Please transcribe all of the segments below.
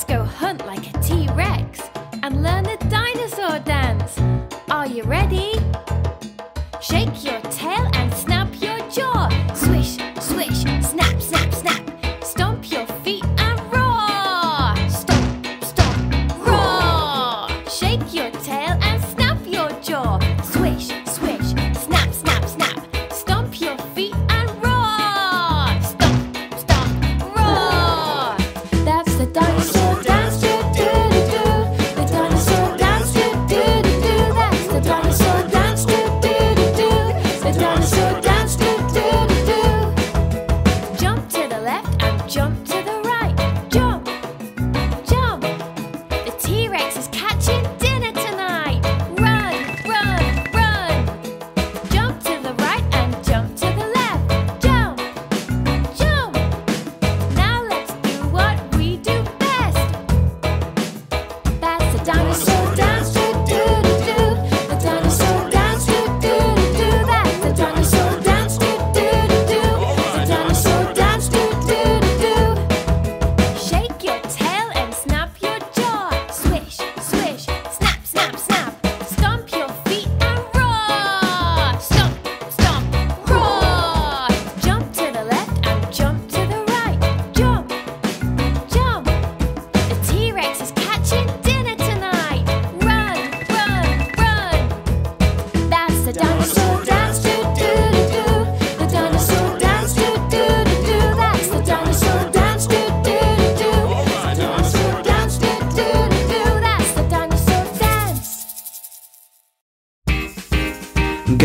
Let's go hunt like a T Rex and learn the dinosaur dance. Are you ready? Shake your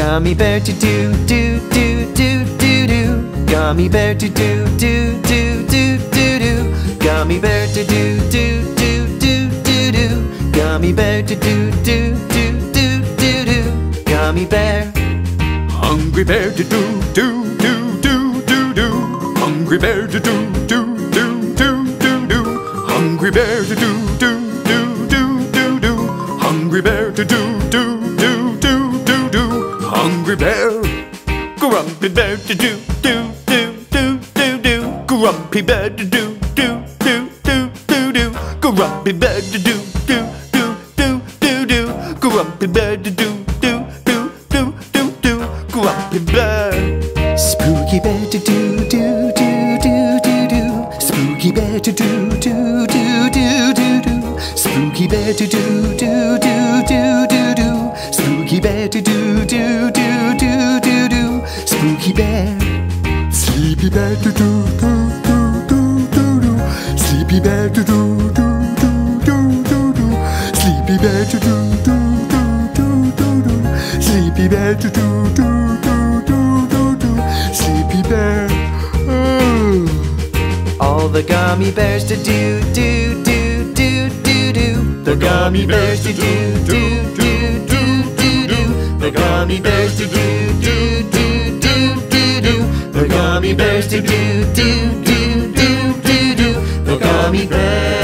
Gummy bear to do do do do do do. Gummy bear to do do do do do do. Gummy bear to do do do do do do. Gummy bear to do do do do do do. Gummy bear. Hungry bear to do do do do do do. Hungry bear to do do do do do do. Hungry bear to do do do do do do. Hungry bear to do Hungry bear. Grumpy bear to do do do do do do. Grumpy bear to do do do do do do. Grumpy bear to do do do do do do. Grumpy bear to do do do do do do. Grumpy bear. Spooky bear to do do do do do do. Spooky bear to do do do do do do. Spooky bear to do do do do. To do do do do do do. The gummy bears to do do do do do do. The gummy bears to do do do do do do. The gummy bears to do do do do do do. The gummy bears.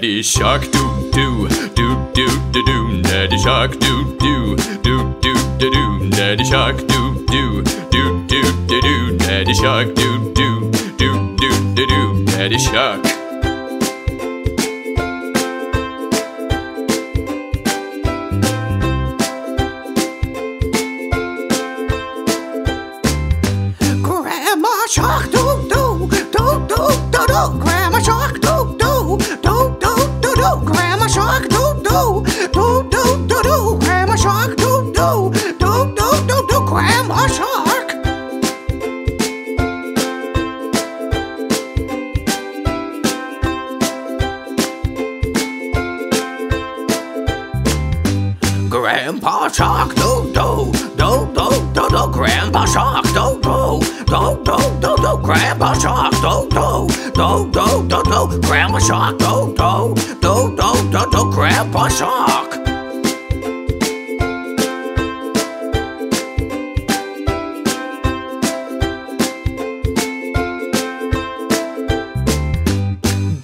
Daddy shark do do do do do do. Daddy shark do do do do do do. Daddy shark do do do do do do. Daddy shark do do do do do do. Daddy shark. Grandma Shark, Grandpa Shark, do do do do do do. Grandpa Shark, do do do do do do. Grandpa Shark, do do do do do do. Grandma Shark, do do do do do do. Grandpa Shark.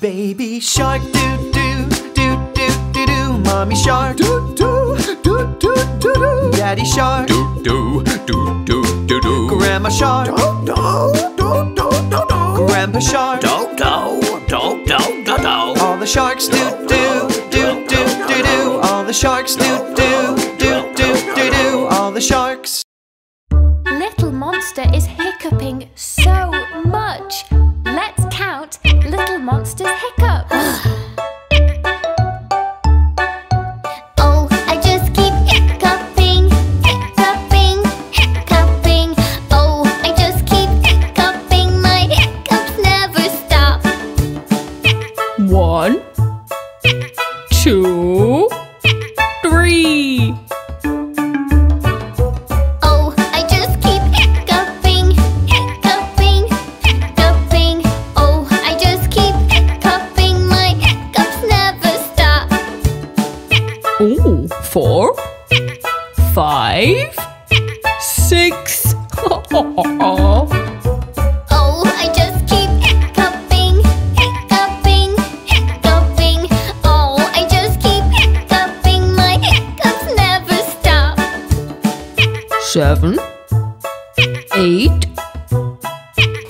Baby shark do do do do do do. Mommy shark shark Do do do do do do. Grandma shark Do do do do do do. Grandpa shark Do do do do do do. All the sharks do do do do do do. All the sharks do do do do do do. All the sharks. Little Monster is hiccuping so much. Let's count Little Monster's hiccups.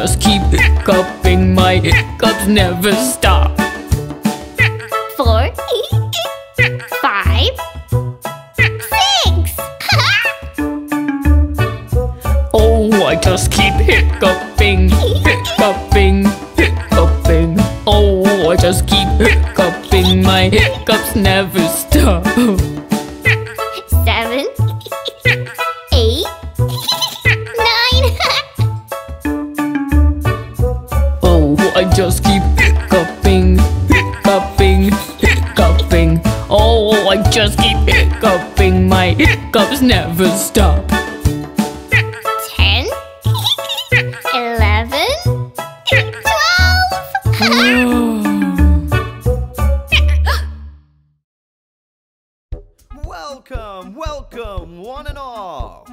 just keep hiccuping. My hiccups never stop. four, five, six. Oh, I just keep hiccuping, hiccuping, all.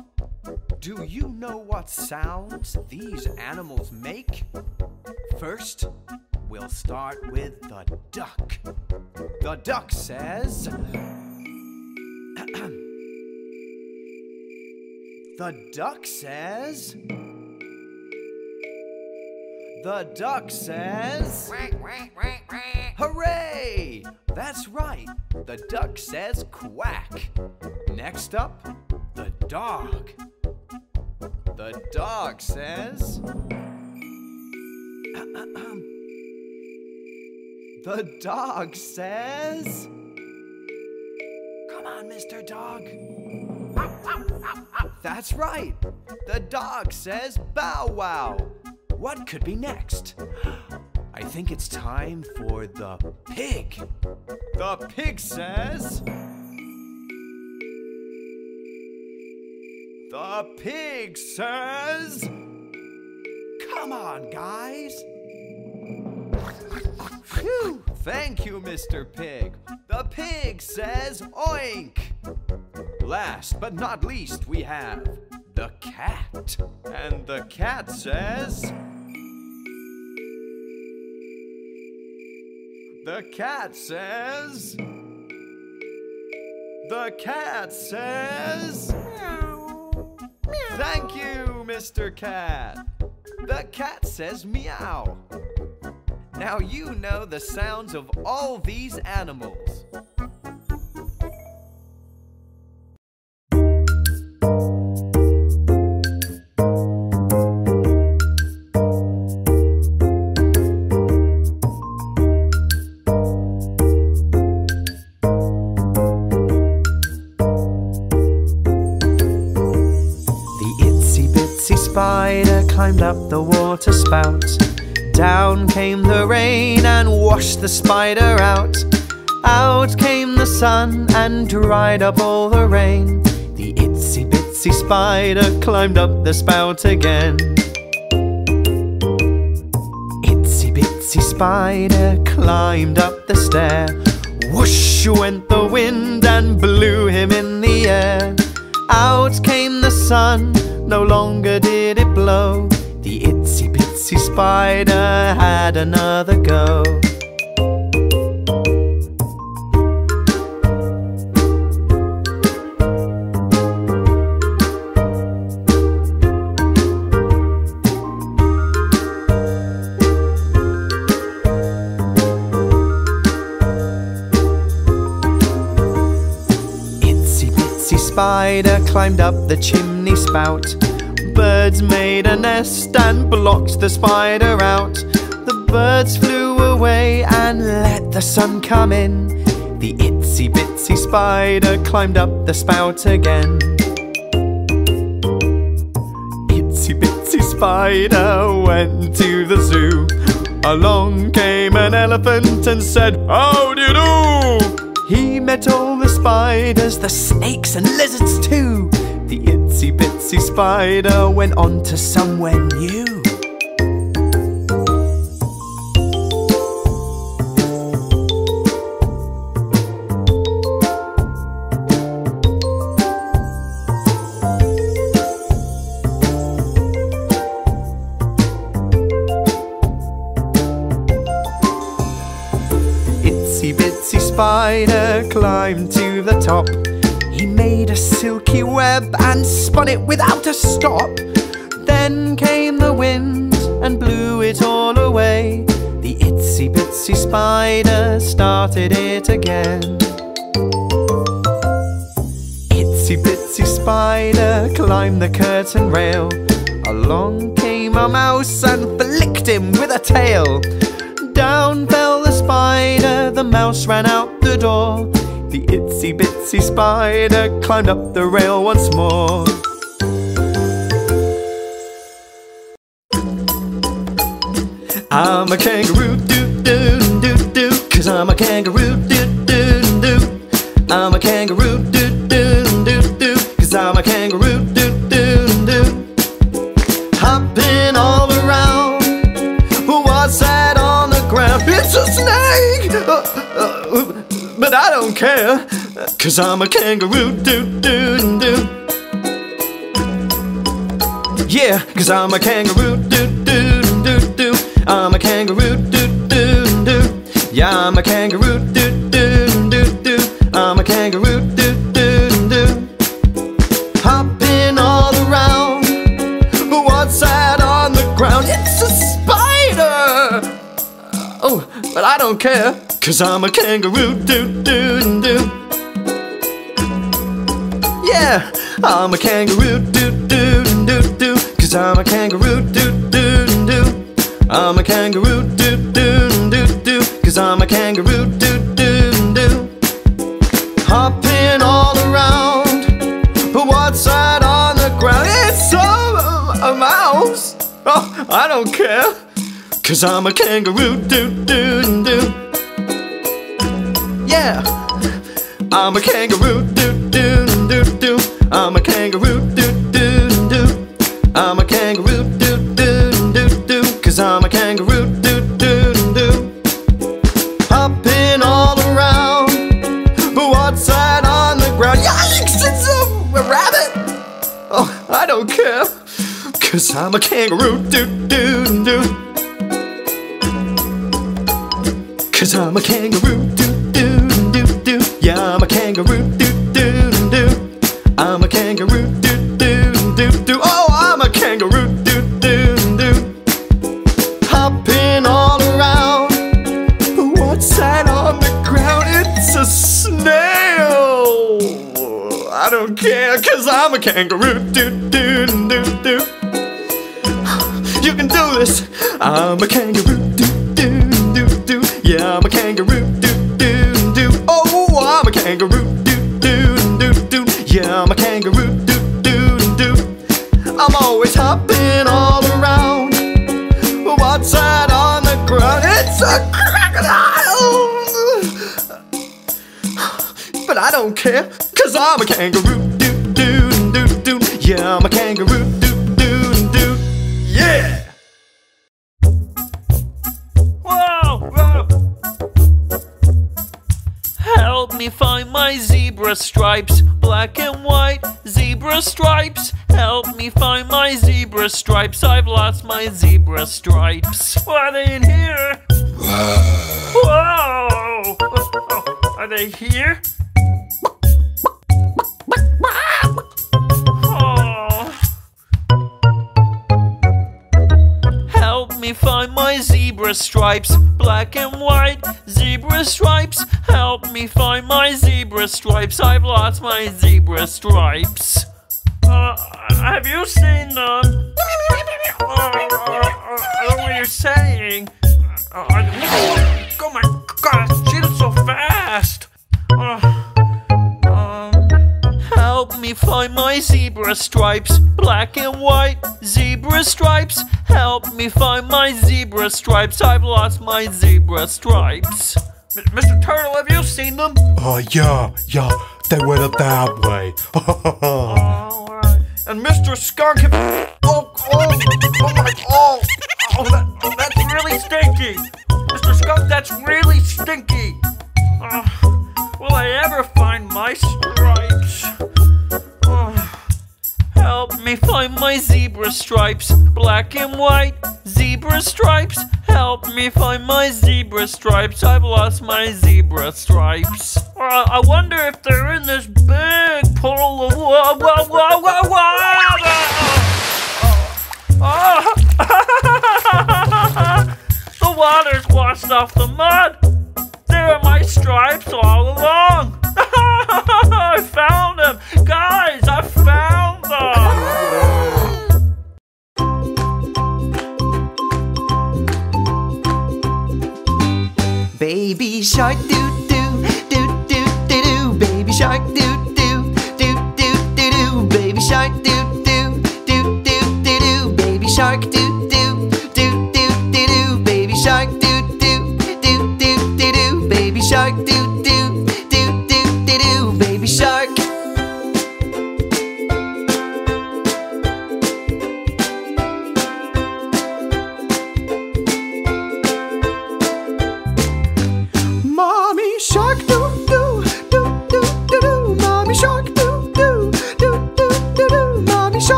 Do you know what sounds these animals make? First, we'll start with the duck. The duck says. the duck says. The duck says. Hooray! That's right. The duck says quack. Next up, dog. The dog says. The dog says. Come on, Mr. Dog. That's right. The dog says bow wow. What could be next? I think it's time for the pig. The pig says. The pig says. Come on, guys. Phew! Thank you, Mr. Pig. The pig says oink. Last but not least, we have the cat. And the cat says. The cat says. The cat says. Thank you, Mr. Cat. The cat says meow. Now you know the sounds of all these animals. Climbed up the water spout. Down came the rain and washed the spider out. Out came the sun and dried up all the rain. The itsy bitsy spider climbed up the spout again. Itsy bitsy spider climbed up the stair. Whoosh went the wind and blew him in the air. Out came the sun, no longer did it blow. Bitsy spider had another go. Itsy bitsy spider climbed up the chimney spout. The birds made a nest and blocked the spider out. The birds flew away and let the sun come in. The itsy bitsy spider climbed up the spout again. Itsy bitsy spider went to the zoo. Along came an elephant and said, How do you do? He met all the spiders, the snakes and lizards too. Bitsy spider went on to somewhere new. Itsy bitsy spider climbed to the top. Silky web and spun it without a stop. Then came the wind and blew it all away. The itsy bitsy spider started it again. Itsy bitsy spider climbed the curtain rail. Along came a mouse and flicked him with a tail. Down fell the spider, the mouse ran out the door. The itsy bitsy spider climbed up the rail once more. I'm a kangaroo, doo doo doo doo, cause I'm a kangaroo, doo doo doo. I'm a kangaroo, cause I'm a kangaroo, doo doo doo. Yeah, cause I'm a kangaroo, doo doo doo doo. I'm a kangaroo, doo doo doo. Yeah, I'm a kangaroo, doo doo doo doo. I'm a kangaroo, doo doo doo. Hopping all around, but what's that on the ground? It's a spider! Oh, but I don't care, cause I'm a kangaroo, doo doo I'm a kangaroo, doo doo doo doo. Cause I'm a kangaroo, doo doo doo. I'm a kangaroo, doo doo doo doo. Cause I'm a kangaroo, doo doo doo. Hopping all around, but what side on the ground? It's a, a mouse. Oh, I don't care. Cause I'm a kangaroo, doo doo doo. Yeah, I'm a kangaroo, doo doo doo doo. I'm a kangaroo, doo doo doo. I'm a kangaroo, doo doo doo doo. Cause I'm a kangaroo, doo doo doo. Hopping all around, but what side on the ground? Yikes, it's a, a rabbit. Oh, I don't care. Cause I'm a kangaroo, doo doo doo. Cause I'm a kangaroo, I'm a kangaroo, doo doo doo doo. You can do this. I'm a kangaroo, doo doo doo doo. Yeah, I'm a kangaroo, doo doo doo. Oh, I'm a kangaroo, doo doo doo doo. Yeah, I'm a kangaroo, doo doo doo. I'm always hopping all around. But what side on the ground? It's a crocodile. But I don't care, cause I'm a kangaroo, Yeah, I'm a kangaroo, doo doo doo. Yeah! Whoa! whoa. Help me find my zebra stripes, black and white zebra stripes. Help me find my zebra stripes. I've lost my zebra stripes. Are they in here? Whoa! Are they here? Me find my zebra stripes, black and white zebra stripes. Help me find my zebra stripes. I've lost my zebra stripes. Uh, have you seen them? Uh, I don't know what you're saying. Uh, oh my gosh, she so fast. Uh, Help me find my zebra stripes, black and white zebra stripes. Help me find my zebra stripes. I've lost my zebra stripes. M- Mr. Turtle, have you seen them? Oh, yeah, yeah, they went up that way. Alright. And Mr. Skunk, have- oh, oh, oh my, oh, oh, that, oh, that's really stinky. Mr. Skunk, that's really stripes, black and white zebra stripes. Help me find my zebra stripes. I've lost my zebra stripes. Uh, I wonder if they're in this big pool of wa- wa- wa- wa- water. Oh, the water's washed off the mud. There are my stripes all along. Shark doo doo doo doo doo doo. Baby shark doo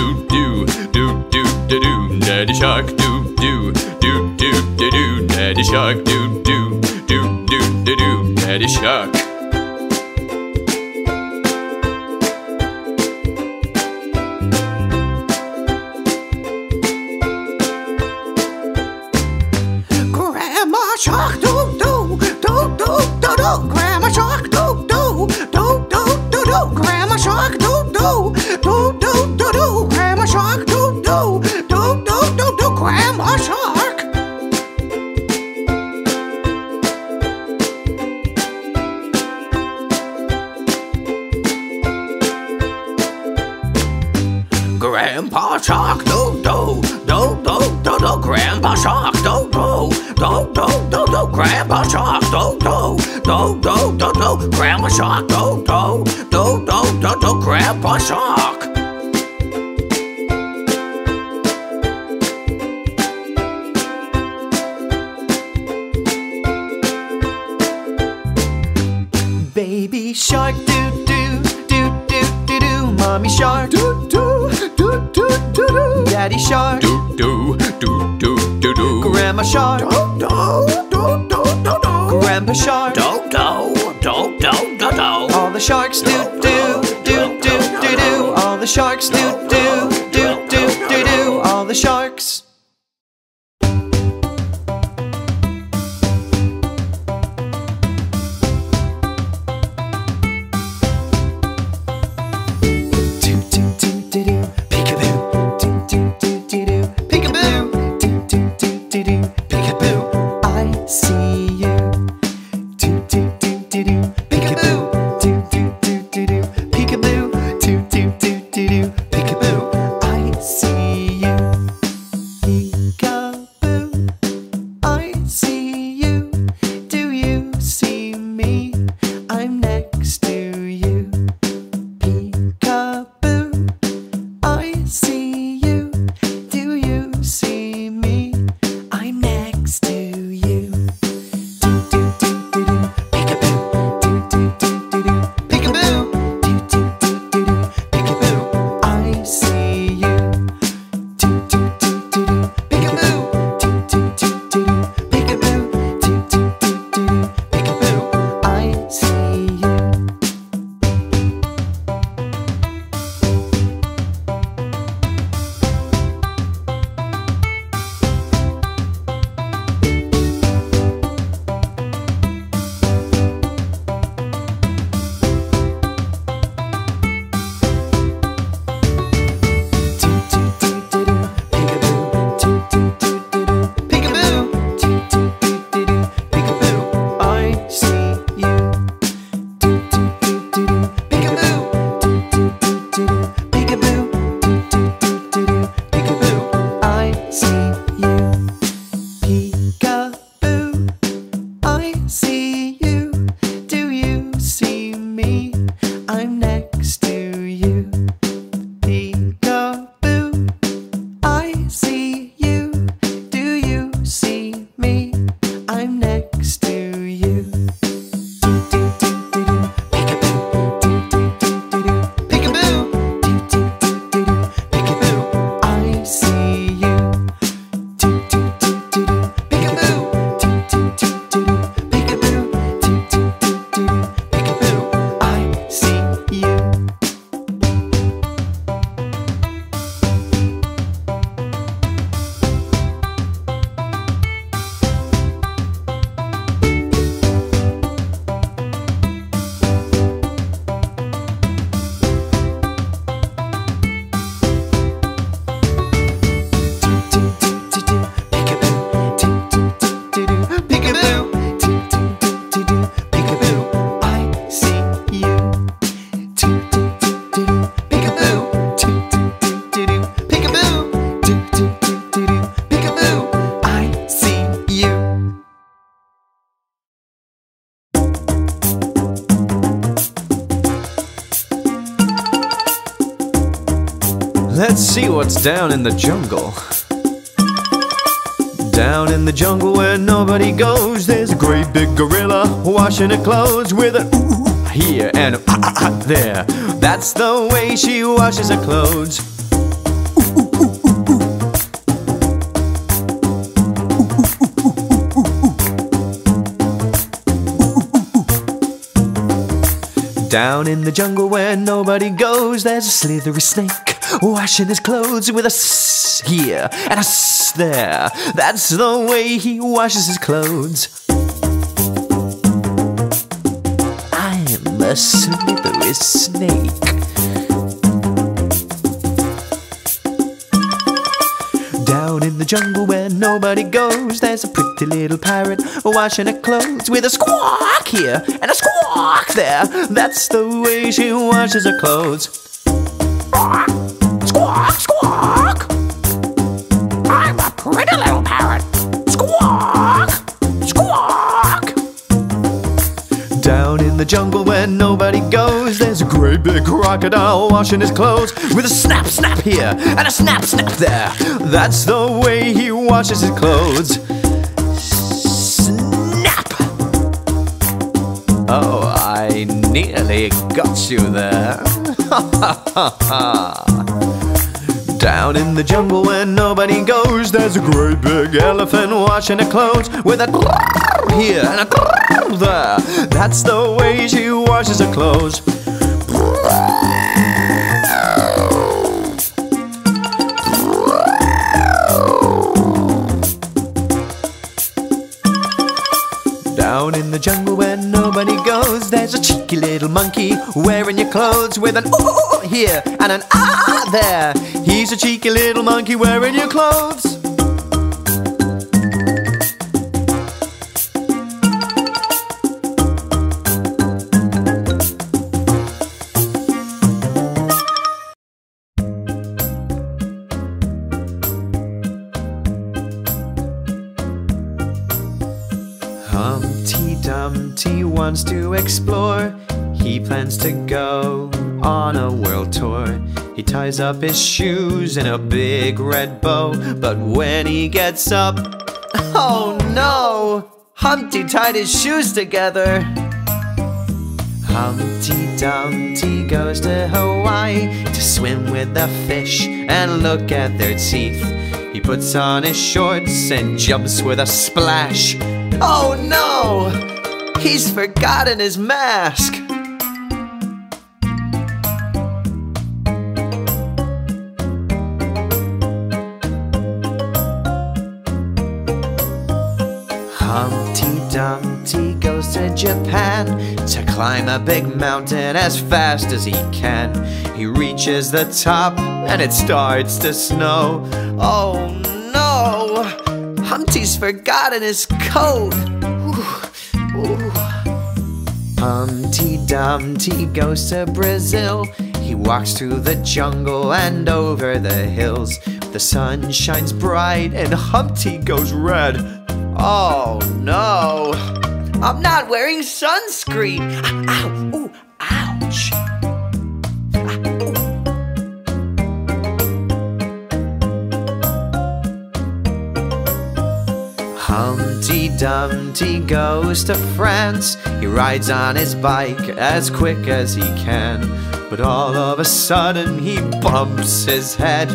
do do do do do do Daddy Shark do do do do do do Daddy Shark do do do do do Daddy Shark. Peppa Shark. Baby shark, doo doo doo doo doo do. Mommy shark, doo doo doo doo doo do. Daddy shark, doo doo doo doo doo do. Grandma shark, doo doo doo doo doo do. Grandpa shark, doo doo doo doo doo do. All the sharks doo sharks do Let's see what's down in the jungle. Down in the jungle where nobody goes, there's a great big gorilla washing her clothes with a ooh here and a ah, ah, ah there. That's the way she washes her clothes. Down in the jungle where nobody goes, there's a slithery snake washing his clothes with a s here and a s there. That's the way he washes his clothes. I'm a slithery snake. Down in the jungle where nobody goes, there's a pretty little parrot washing her clothes with a squawk here and a squawk there. That's the way she washes her clothes. Squawk, squawk. I'm a pretty little parrot. Squawk, squawk. Down in the jungle where nobody goes, there's a great big crocodile washing his clothes with a snap, snap here and a snap, snap there. That's the way he washes his clothes. Snap! Oh, I nearly got you there. Down in the jungle where nobody goes, there's a great big elephant washing her clothes with a here and a there. That's the way she washes her clothes. Down in the jungle where nobody goes, there's a cheeky little monkey wearing your clothes with an ooh here and an ah there. He's a cheeky little monkey wearing your clothes. Plans to go on a world tour. He ties up his shoes in a big red bow, but when he gets up, oh no! Humpty tied his shoes together. Humpty Dumpty goes to Hawaii to swim with the fish and look at their teeth. He puts on his shorts and jumps with a splash. Oh no! He's forgotten his mask! Dumpty goes to Japan to climb a big mountain as fast as he can. He reaches the top and it starts to snow. Oh no! Humpty's forgotten his coat. Ooh, ooh. Humpty Dumpty goes to Brazil. He walks through the jungle and over the hills. The sun shines bright and Humpty goes red. Oh no! I'm not wearing sunscreen! Ah, ow! Ooh! Ouch! Humpty Dumpty goes to France. He rides on his bike as quick as he can. But all of a sudden he bumps his head.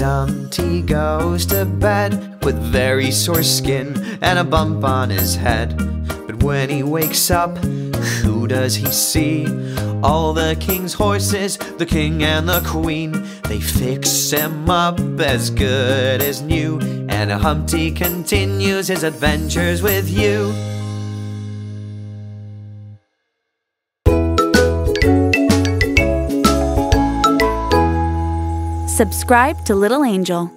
Dumpty goes to bed with very sore skin and a bump on his head. But when he wakes up, who does he see? All the king's horses, the king and the queen. They fix him up as good as new. And Humpty continues his adventures with you. Subscribe to Little Angel.